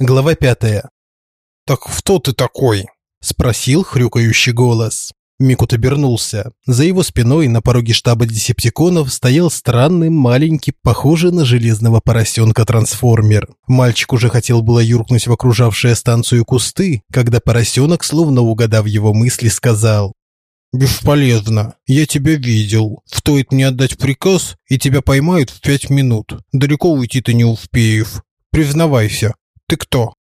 Глава пятая. «Так кто ты такой?» – спросил хрюкающий голос. Микут обернулся. За его спиной на пороге штаба десептиконов стоял странный маленький, похожий на железного поросенка трансформер. Мальчик уже хотел было юркнуть в окружавшие станцию кусты, когда поросенок, словно угадав его мысли, сказал «Бесполезно. Я тебя видел. Стоит мне отдать приказ, и тебя поймают в пять минут. Далеко уйти ты не успеешь. Признавайся, ты кто?»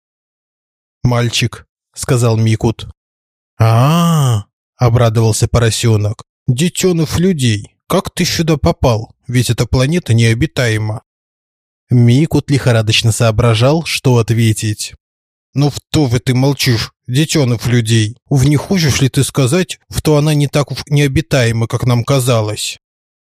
«Мальчик», — сказал Микут. а, -а, -а обрадовался поросенок. «Детеныш людей, как ты сюда попал? Ведь эта планета необитаема». Микут лихорадочно соображал, что ответить. «Ну что вы ты молчишь, детеныш людей? В не хочешь ли ты сказать, что она не так уж необитаема, как нам казалось?»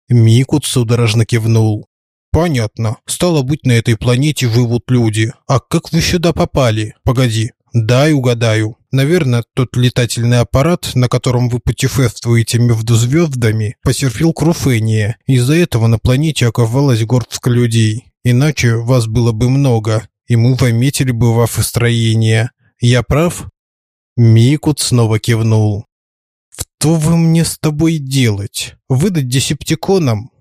Микут судорожно кивнул. «Понятно. Стало быть, на этой планете живут люди. А как вы сюда попали? Погоди, дай угадаю. Наверное, тот летательный аппарат, на котором вы путешествуете между звездами, потерпел крушение. Из-за этого на планете оказалась горстка людей. Иначе вас было бы много, и мы заметили бы ваше строение. Я прав?» Микут снова кивнул. «Что вы мне с тобой делать? Выдать десептиконам?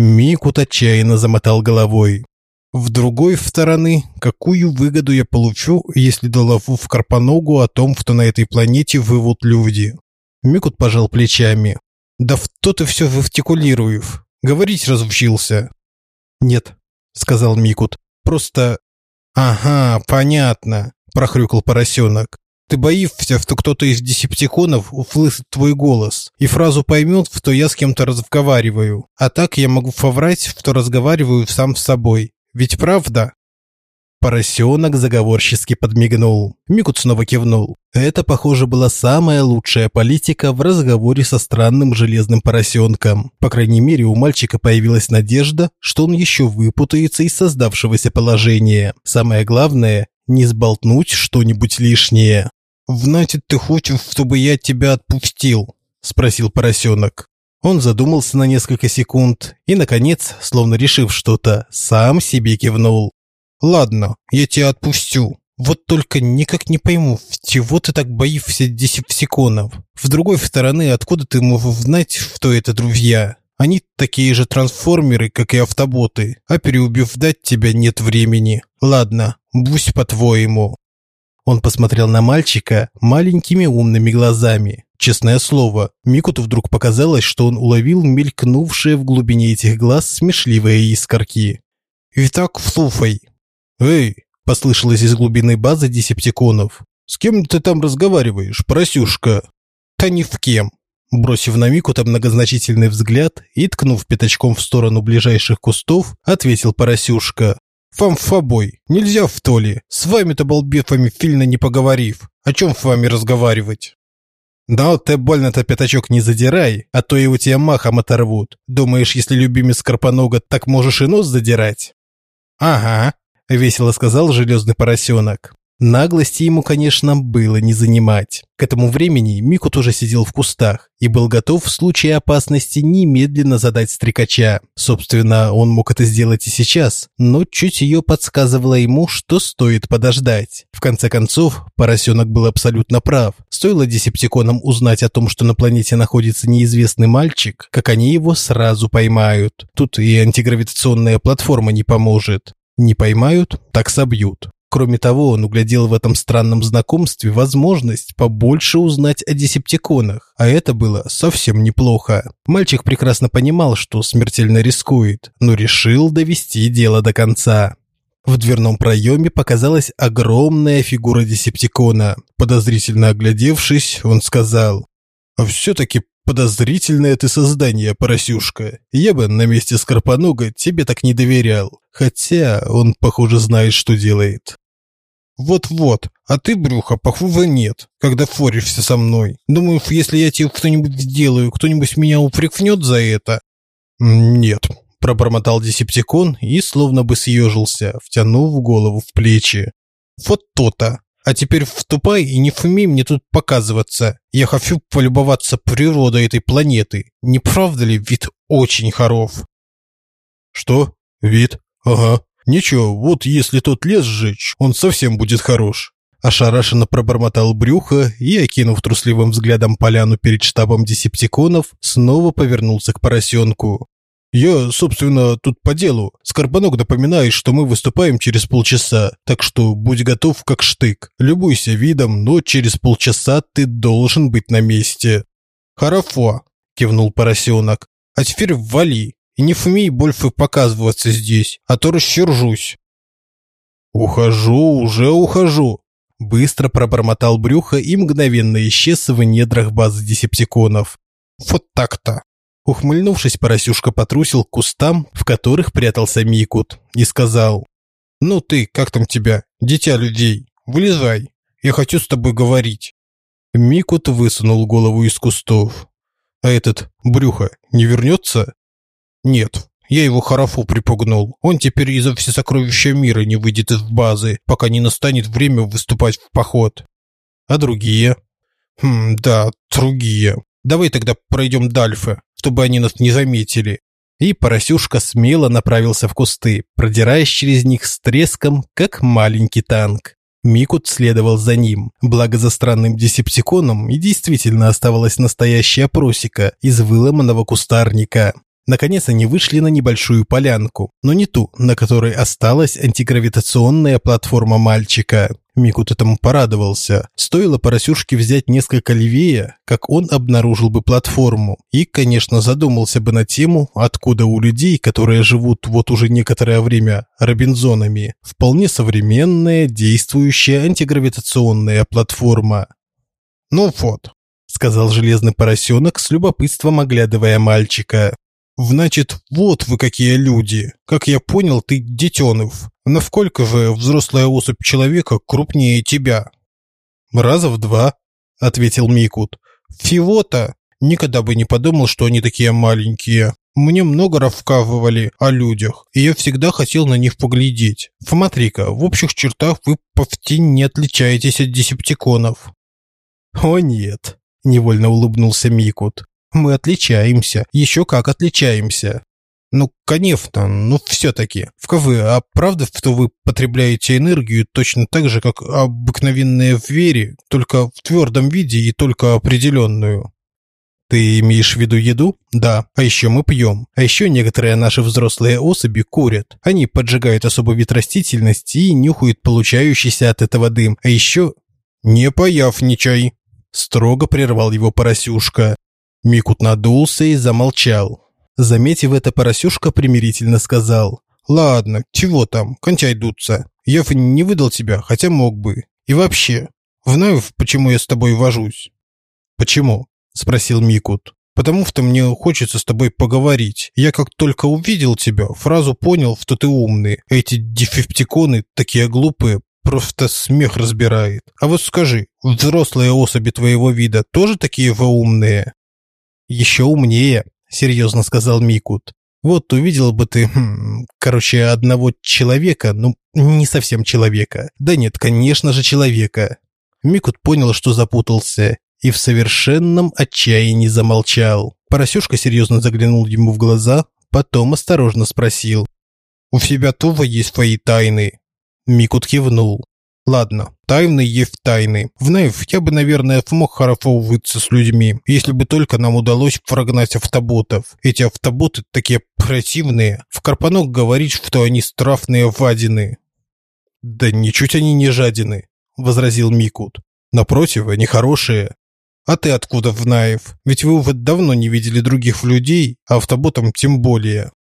Микут отчаянно замотал головой. В другой стороны, какую выгоду я получу, если доложу в Карпоногу о том, что на этой планете вывод люди? Микут пожал плечами. Да в то ты все вартикулируешь. Говорить разучился. Нет, сказал Микут. Просто Ага, понятно, прохрюкал поросенок. Ты боишься, что кто-то из десептиконов услышит твой голос и фразу поймет, что я с кем-то разговариваю. А так я могу фоврать, что разговариваю сам с собой. Ведь правда? Поросенок заговорчески подмигнул. Микут снова кивнул. Это, похоже, была самая лучшая политика в разговоре со странным железным поросенком. По крайней мере, у мальчика появилась надежда, что он еще выпутается из создавшегося положения. Самое главное – не сболтнуть что-нибудь лишнее. «Значит, ты хочешь, чтобы я тебя отпустил?» – спросил поросенок. Он задумался на несколько секунд и, наконец, словно решив что-то, сам себе кивнул. «Ладно, я тебя отпустю. Вот только никак не пойму, чего ты так боишься десептиконов? С другой стороны, откуда ты можешь знать, что это друзья? Они такие же трансформеры, как и автоботы, а переубеждать тебя нет времени. Ладно, будь по-твоему». Он посмотрел на мальчика маленькими умными глазами. Честное слово, Микуту вдруг показалось, что он уловил мелькнувшие в глубине этих глаз смешливые искорки. «Итак, слушай». «Эй!» – послышалось из глубины базы десептиконов. «С кем ты там разговариваешь, поросюшка?» «Да ни в кем». Бросив на Микута многозначительный взгляд и ткнув пятачком в сторону ближайших кустов, ответил поросюшка. Фамфобой, нельзя в толи. С вами-то балбефами фильно не поговорив. О чем с вами разговаривать? Да ты больно-то пятачок не задирай, а то его тебя махом оторвут. Думаешь, если любимец Карпонога, так можешь и нос задирать? Ага, весело сказал железный поросенок. Наглости ему, конечно, было не занимать. К этому времени Микут уже сидел в кустах и был готов в случае опасности немедленно задать стрекача. Собственно, он мог это сделать и сейчас, но чуть ее подсказывало ему, что стоит подождать. В конце концов, поросенок был абсолютно прав. Стоило десептиконам узнать о том, что на планете находится неизвестный мальчик, как они его сразу поймают. Тут и антигравитационная платформа не поможет. Не поймают, так собьют. Кроме того, он углядел в этом странном знакомстве возможность побольше узнать о десептиконах, а это было совсем неплохо. Мальчик прекрасно понимал, что смертельно рискует, но решил довести дело до конца. В дверном проеме показалась огромная фигура десептикона. Подозрительно оглядевшись, он сказал, «А все-таки подозрительное ты создание, поросюшка. Я бы на месте Скорпонога тебе так не доверял. Хотя он, похоже, знает, что делает. Вот-вот, а ты, брюха, похуже нет, когда форишься со мной. Думаю, если я тебе что-нибудь сделаю, кто-нибудь меня упрекнет за это? Нет, пробормотал Десептикон и словно бы съежился, втянув голову в плечи. Вот то-то. А теперь вступай и не фуми мне тут показываться. Я хочу полюбоваться природой этой планеты. Не правда ли вид очень хорош? Что? Вид? Ага. Ничего, вот если тот лес сжечь, он совсем будет хорош. Ошарашенно пробормотал брюхо и, окинув трусливым взглядом поляну перед штабом десептиконов, снова повернулся к поросенку. «Я, собственно, тут по делу. Скорбанок напоминает, что мы выступаем через полчаса, так что будь готов как штык. Любуйся видом, но через полчаса ты должен быть на месте». «Хорошо», – кивнул поросенок. «А теперь вали и не фумей больше показываться здесь, а то рассержусь». «Ухожу, уже ухожу», Быстро пробормотал брюхо и мгновенно исчез в недрах базы десептиконов. Вот так-то. Ухмыльнувшись, поросюшка потрусил к кустам, в которых прятался Микут, и сказал: "Ну ты, как там тебя, дитя людей? Вылезай. Я хочу с тобой говорить". Микут высунул голову из кустов. А этот брюхо не вернется? Нет, я его харафу припугнул. Он теперь из-за все сокровища мира не выйдет из базы, пока не настанет время выступать в поход. А другие? Хм, да, другие. Давай тогда пройдем дальше, чтобы они нас не заметили. И поросюшка смело направился в кусты, продираясь через них с треском, как маленький танк. Микут следовал за ним, благо за странным десептиконом и действительно оставалась настоящая просека из выломанного кустарника. Наконец они вышли на небольшую полянку, но не ту, на которой осталась антигравитационная платформа мальчика. Микут этому порадовался. Стоило поросюшке взять несколько левее, как он обнаружил бы платформу. И, конечно, задумался бы на тему, откуда у людей, которые живут вот уже некоторое время робинзонами, вполне современная действующая антигравитационная платформа. «Ну вот», — сказал железный поросенок с любопытством оглядывая мальчика. Значит, вот вы какие люди. Как я понял, ты детенов. Насколько же взрослая особь человека крупнее тебя? Раза в два, ответил Микут. Всего-то никогда бы не подумал, что они такие маленькие. Мне много рассказывали о людях, и я всегда хотел на них поглядеть. Смотри-ка, в общих чертах вы почти не отличаетесь от десептиконов. О нет, невольно улыбнулся Микут. Мы отличаемся, еще как отличаемся. Ну, конечно, но все-таки. В КВ, а правда, что вы потребляете энергию точно так же, как обыкновенные в вере, только в твердом виде и только определенную? Ты имеешь в виду еду? Да. А еще мы пьем. А еще некоторые наши взрослые особи курят. Они поджигают особый вид растительности и нюхают получающийся от этого дым. А еще... Не появ ни чай. Строго прервал его поросюшка. Микут надулся и замолчал. Заметив это, поросюшка примирительно сказал. «Ладно, чего там, кончай дуться. Я не выдал тебя, хотя мог бы. И вообще, знаю, почему я с тобой вожусь». «Почему?» – спросил Микут. «Потому что мне хочется с тобой поговорить. Я как только увидел тебя, фразу понял, что ты умный. Эти дефептиконы такие глупые, просто смех разбирает. А вот скажи, взрослые особи твоего вида тоже такие вы умные?» Еще умнее, серьезно сказал Микут. Вот увидел бы ты, хм, короче, одного человека, ну, не совсем человека. Да нет, конечно же, человека. Микут понял, что запутался, и в совершенном отчаянии замолчал. Поросюшка серьезно заглянул ему в глаза, потом осторожно спросил. «У тебя тоже есть свои тайны?» Микут кивнул. Ладно, тайны есть тайны. В Наев я бы, наверное, смог хорошо выться с людьми, если бы только нам удалось прогнать автоботов. Эти автоботы такие противные. В Карпанок говорит, что они страфные вадины. Да ничуть они не жадины, возразил Микут. Напротив, они хорошие. А ты откуда в Наев? Ведь вы вот давно не видели других людей, а автоботам тем более.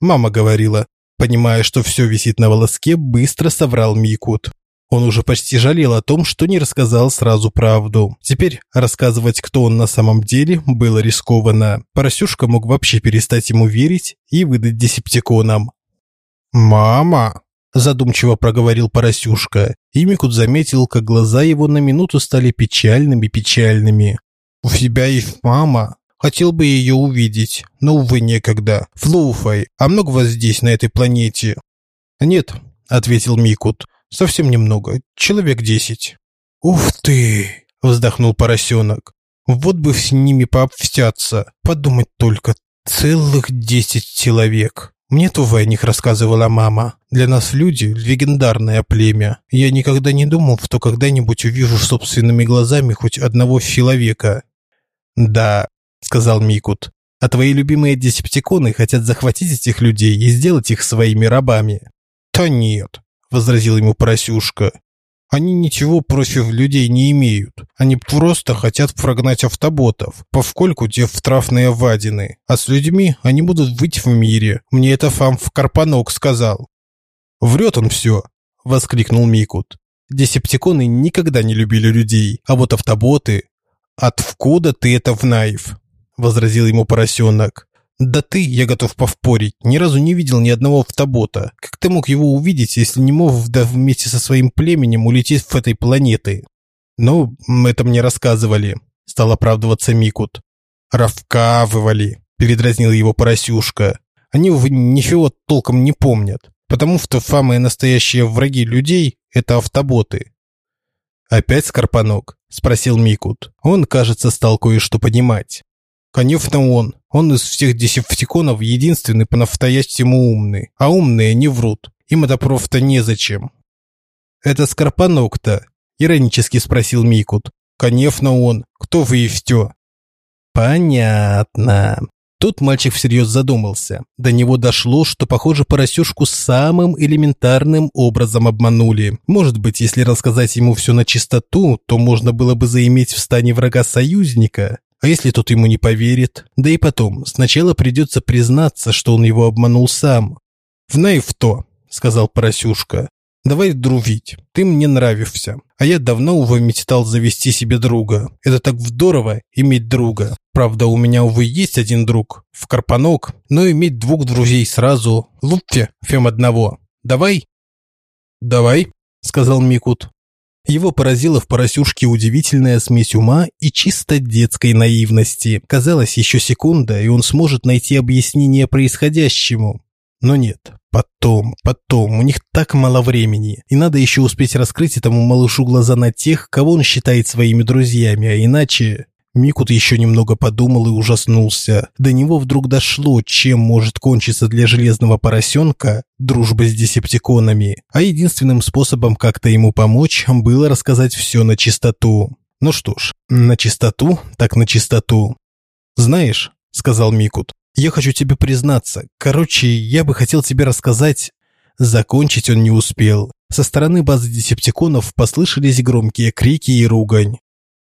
Мама говорила. Понимая, что все висит на волоске, быстро соврал Микут. Он уже почти жалел о том, что не рассказал сразу правду. Теперь рассказывать, кто он на самом деле, было рискованно. Поросюшка мог вообще перестать ему верить и выдать десептиконам. «Мама!» – задумчиво проговорил Поросюшка. И Микут заметил, как глаза его на минуту стали печальными-печальными. «У тебя есть мама?» Хотел бы ее увидеть, но, увы, некогда. Флоуфай, а много вас здесь, на этой планете?» «Нет», — ответил Микут. Совсем немного, человек десять. Ух ты, вздохнул поросенок. Вот бы с ними пообщаться. Подумать только, целых десять человек. Мне Тува о них рассказывала мама. Для нас люди – легендарное племя. Я никогда не думал, что когда-нибудь увижу собственными глазами хоть одного человека. «Да», – сказал Микут, – «а твои любимые десептиконы хотят захватить этих людей и сделать их своими рабами». «Да нет», – возразил ему Поросюшка. Они ничего против людей не имеют. Они просто хотят прогнать автоботов, поскольку те в травные вадины. А с людьми они будут быть в мире. Мне это Фам в Карпанок сказал. Врет он все, воскликнул Микут. Десептиконы никогда не любили людей, а вот автоботы... Откуда ты это знаешь? возразил ему поросенок. Да ты, я готов повпорить, ни разу не видел ни одного автобота. Как ты мог его увидеть, если не мог да вместе со своим племенем улететь в этой планеты? Ну, это мне рассказывали, стал оправдываться Микут. Равкавывали, передразнил его поросюшка. Они ничего толком не помнят, потому что самые настоящие враги людей это автоботы. Опять Скорпанок, спросил Микут. Он, кажется, стал кое-что понимать. Конечно, он. Он из всех десептиконов единственный по-настоящему умный. А умные не врут. Им это просто незачем. «Это Скорпанок-то?» – иронически спросил Микут. «Конечно он. Кто вы и все?» «Понятно». Тут мальчик всерьез задумался. До него дошло, что, похоже, поросюшку самым элементарным образом обманули. Может быть, если рассказать ему все на чистоту, то можно было бы заиметь в стане врага союзника. А если тот ему не поверит? Да и потом, сначала придется признаться, что он его обманул сам. «Знай в то», – сказал Поросюшка. «Давай дружить. Ты мне нравишься. А я давно уже мечтал завести себе друга. Это так здорово – иметь друга. Правда, у меня, увы, есть один друг. В Карпанок. Но иметь двух друзей сразу – лучше, чем одного. Давай?» «Давай», – сказал Микут. Его поразила в поросюшке удивительная смесь ума и чисто детской наивности. Казалось, еще секунда, и он сможет найти объяснение происходящему. Но нет, потом, потом, у них так мало времени, и надо еще успеть раскрыть этому малышу глаза на тех, кого он считает своими друзьями, а иначе... Микут еще немного подумал и ужаснулся. До него вдруг дошло, чем может кончиться для железного поросенка дружба с десептиконами. А единственным способом как-то ему помочь было рассказать все на чистоту. Ну что ж, на чистоту, так на чистоту. «Знаешь», — сказал Микут, — «я хочу тебе признаться. Короче, я бы хотел тебе рассказать...» Закончить он не успел. Со стороны базы десептиконов послышались громкие крики и ругань.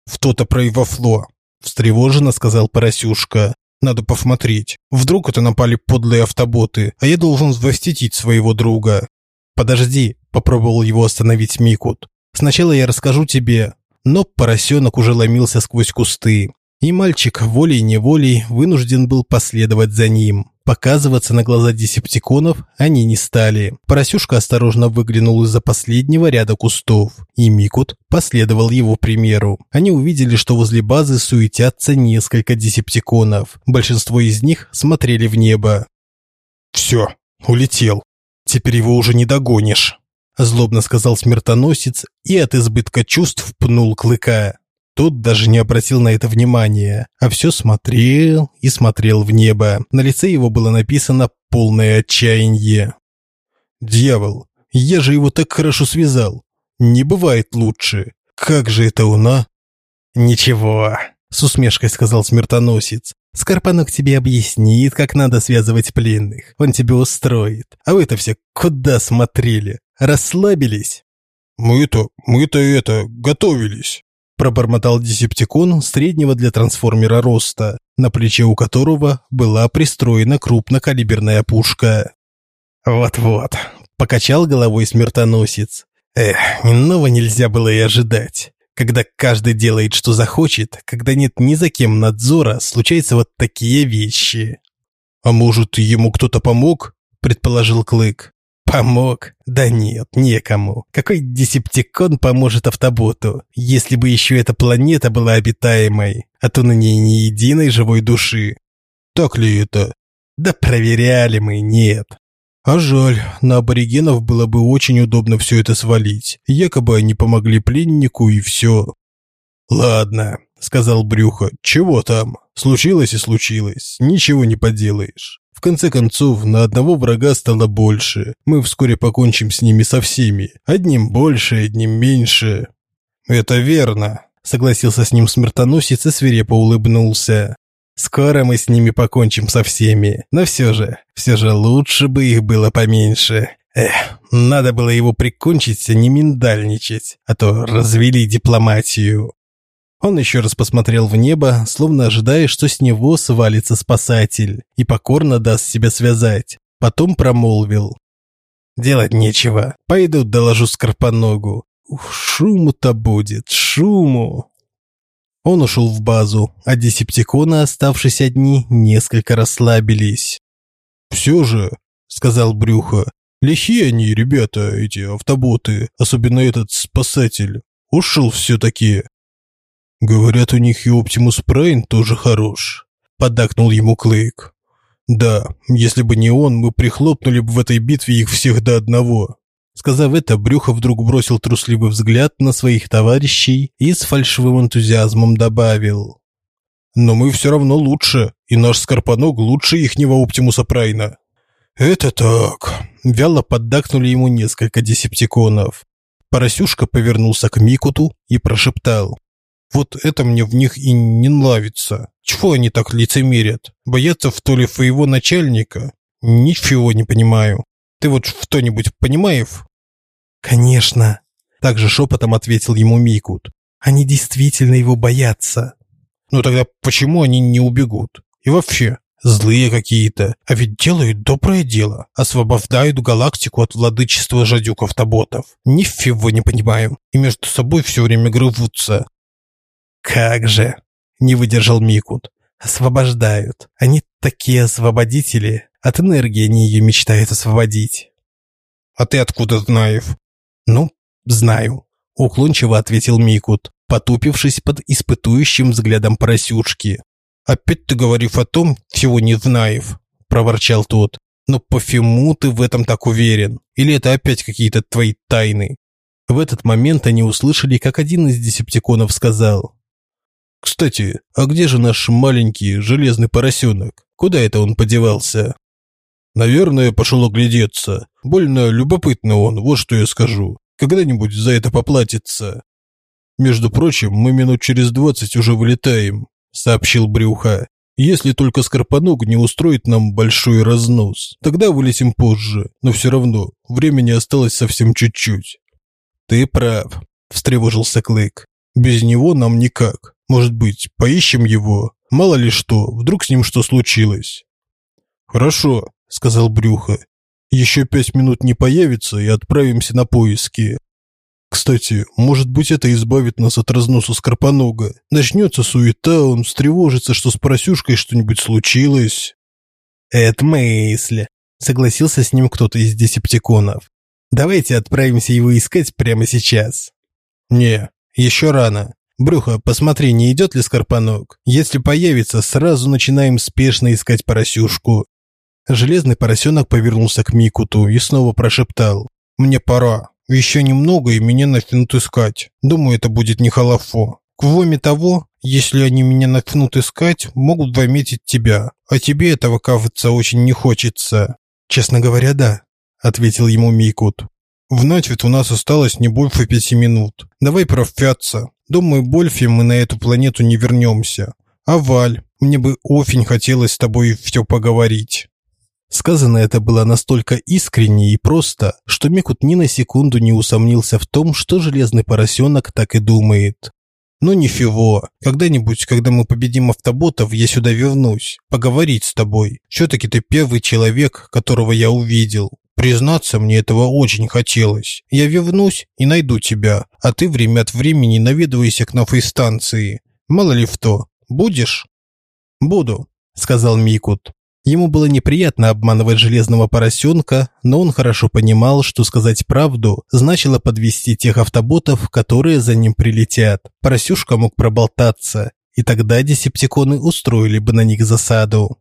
«В-то-то проивофло», встревоженно сказал Поросюшка. Надо посмотреть. Вдруг это напали подлые автоботы, а я должен защитить своего друга. Подожди, попробовал его остановить Микут. Сначала я расскажу тебе. Но поросенок уже ломился сквозь кусты, и мальчик волей-неволей вынужден был последовать за ним. Показываться на глаза десептиконов они не стали. Поросюшка осторожно выглянул из-за последнего ряда кустов, и Микут последовал его примеру. Они увидели, что возле базы суетятся несколько десептиконов. Большинство из них смотрели в небо. «Все, улетел. Теперь его уже не догонишь», – злобно сказал смертоносец и от избытка чувств пнул клыка. Тот даже не обратил на это внимания, а все смотрел и смотрел в небо. На лице его было написано полное отчаяние. «Дьявол, я же его так хорошо связал. Не бывает лучше. Как же это он, а?» «Ничего», – с усмешкой сказал смертоносец. «Скорпанок тебе объяснит, как надо связывать пленных. Он тебе устроит. А вы-то все куда смотрели? Расслабились?» «Мы-то, мы-то это, готовились», пробормотал десептикон среднего для трансформера роста, на плече у которого была пристроена крупнокалиберная пушка. «Вот-вот», – покачал головой смертоносец. «Эх, иного нельзя было и ожидать. Когда каждый делает, что захочет, когда нет ни за кем надзора, случаются вот такие вещи». «А может, ему кто-то помог?» – предположил Клык. Помог? Да нет, некому. Какой десептикон поможет автоботу, если бы еще эта планета была обитаемой, а то на ней ни единой живой души. Так ли это? Да проверяли мы, нет. А жаль, на аборигенов было бы очень удобно все это свалить. Якобы они помогли пленнику и все. Ладно, сказал Брюхо. Чего там? Случилось и случилось. Ничего не поделаешь. В конце концов, на одного врага стало больше. Мы вскоре покончим с ними со всеми. Одним больше, одним меньше. Это верно, согласился с ним смертоносец и свирепо улыбнулся. Скоро мы с ними покончим со всеми. Но все же, все же лучше бы их было поменьше. Эх, надо было его прикончить, а не миндальничать, а то развели дипломатию. Он еще раз посмотрел в небо, словно ожидая, что с него свалится спасатель, и покорно даст себя связать. Потом промолвил. «Делать нечего. Пойду доложу Скорпоногу. Шуму-то будет, шуму!» Он ушел в базу, а десептиконы, оставшись одни, несколько расслабились. «Все же», — сказал Брюхо, — «лихие они, ребята, эти автоботы, особенно этот спасатель. Ушел все-таки». «Говорят, у них и Оптимус Прайн тоже хорош», — поддакнул ему Клейк. «Да, если бы не он, мы прихлопнули бы в этой битве их всех до одного». Сказав это, Брюхо вдруг бросил трусливый взгляд на своих товарищей и с фальшивым энтузиазмом добавил. «Но мы все равно лучше, и наш Скорпоног лучше ихнего Оптимуса Прайна». «Это так», – вяло поддакнули ему несколько десептиконов. Поросюшка повернулся к Микуту и прошептал. «Вот это мне в них и не нравится. Чего они так лицемерят? Боятся в то ли своего начальника? Ничего не понимаю». Ты вот что-нибудь понимаешь? Конечно, также шепотом ответил ему Микут. Они действительно его боятся. Ну тогда почему они не убегут? И вообще, злые какие-то, а ведь делают доброе дело, освобождают галактику от владычества жадюков-таботов. Нифиго не понимаю, и между собой все время грызутся. Как же, не выдержал Микут. Освобождают. Они такие освободители. От энергии они ее мечтают освободить. А ты откуда знаешь? Ну, знаю, уклончиво ответил Микут, потупившись под испытующим взглядом поросюшки. Опять ты говоришь о том, чего не знаешь, проворчал тот. Но почему ты в этом так уверен? Или это опять какие-то твои тайны? В этот момент они услышали, как один из десептиконов сказал: "Кстати, а где же наш маленький железный поросенок? Куда это он подевался?" Наверное, пошел оглядеться. Больно любопытно он, вот что я скажу. Когда-нибудь за это поплатится. Между прочим, мы минут через двадцать уже вылетаем, сообщил Брюха. Если только Скорпоног не устроит нам большой разнос, тогда вылетим позже, но все равно времени осталось совсем чуть-чуть. Ты прав, встревожился Клык. Без него нам никак. Может быть, поищем его? Мало ли что, вдруг с ним что случилось. Хорошо, сказал Брюхо. Еще пять минут не появится и отправимся на поиски. Кстати, может быть, это избавит нас от разноса Скорпонога. Начнется суета, он встревожится, что с поросюшкой что-нибудь случилось. Это мысль, согласился с ним кто-то из десептиконов. Давайте отправимся его искать прямо сейчас. Не, еще рано. Брюхо, посмотри, не идет ли Скорпоног. Если появится, сразу начинаем спешно искать поросюшку. Железный поросенок повернулся к Микуту и снова прошептал. «Мне пора. Еще немного, и меня начнут искать. Думаю, это будет не халафо. Кроме того, если они меня начнут искать, могут заметить тебя. А тебе этого, кажется, очень не хочется». «Честно говоря, да», – ответил ему Микут. «В ведь у нас осталось не больше пяти минут. Давай прощаться. Думаю, больше мы на эту планету не вернемся. А Валь, мне бы очень хотелось с тобой все поговорить». Сказано это было настолько искренне и просто, что Микут ни на секунду не усомнился в том, что железный поросенок так и думает. «Ну нифиго, когда-нибудь, когда мы победим автоботов, я сюда вернусь, поговорить с тобой. Все-таки ты первый человек, которого я увидел. Признаться, мне этого очень хотелось. Я вернусь и найду тебя, а ты время от времени наведывайся к новой станции. Мало ли что, будешь?» «Буду», — сказал Микут. Ему было неприятно обманывать железного поросенка, но он хорошо понимал, что сказать правду значило подвести тех автоботов, которые за ним прилетят. Поросюшка мог проболтаться, и тогда десептиконы устроили бы на них засаду.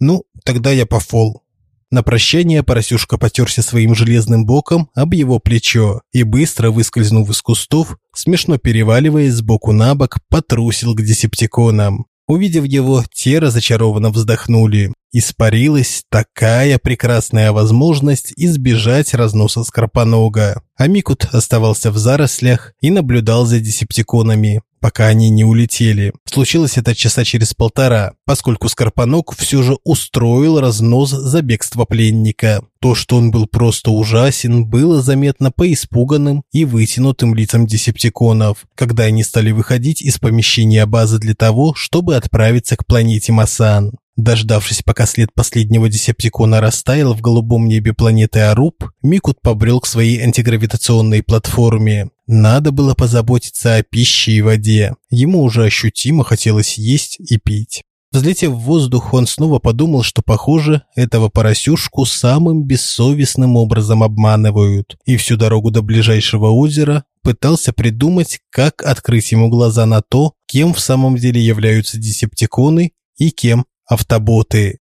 «Ну, тогда я пофол». На прощание поросюшка потерся своим железным боком об его плечо и, быстро выскользнув из кустов, смешно переваливаясь с боку на бок, потрусил к десептиконам. Увидев его, те разочарованно вздохнули. Испарилась такая прекрасная возможность избежать разноса Скорпонога. А Микут оставался в зарослях и наблюдал за десептиконами пока они не улетели. Случилось это часа через полтора, поскольку Скорпанок все же устроил разнос за бегство пленника. То, что он был просто ужасен, было заметно по испуганным и вытянутым лицам десептиконов, когда они стали выходить из помещения базы для того, чтобы отправиться к планете Масан. Дождавшись, пока след последнего десептикона растаял в голубом небе планеты Аруб, Микут побрел к своей антигравитационной платформе. Надо было позаботиться о пище и воде. Ему уже ощутимо хотелось есть и пить. Взлетев в воздух, он снова подумал, что, похоже, этого поросюшку самым бессовестным образом обманывают. И всю дорогу до ближайшего озера пытался придумать, как открыть ему глаза на то, кем в самом деле являются десептиконы и кем автоботы.